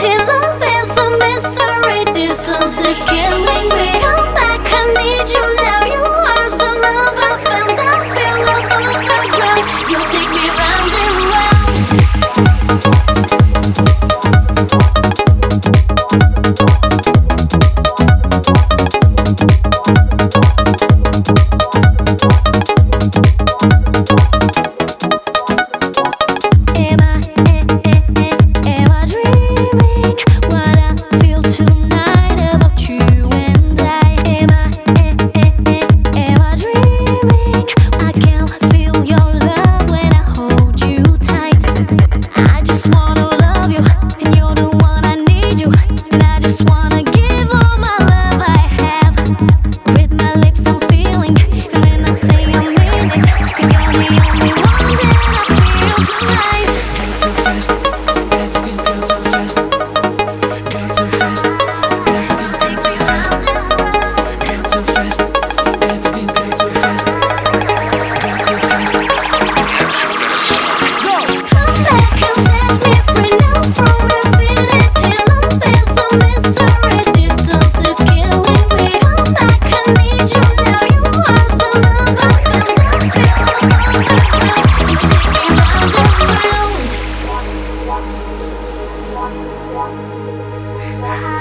Distance is a mystery distance is killing me. Bye.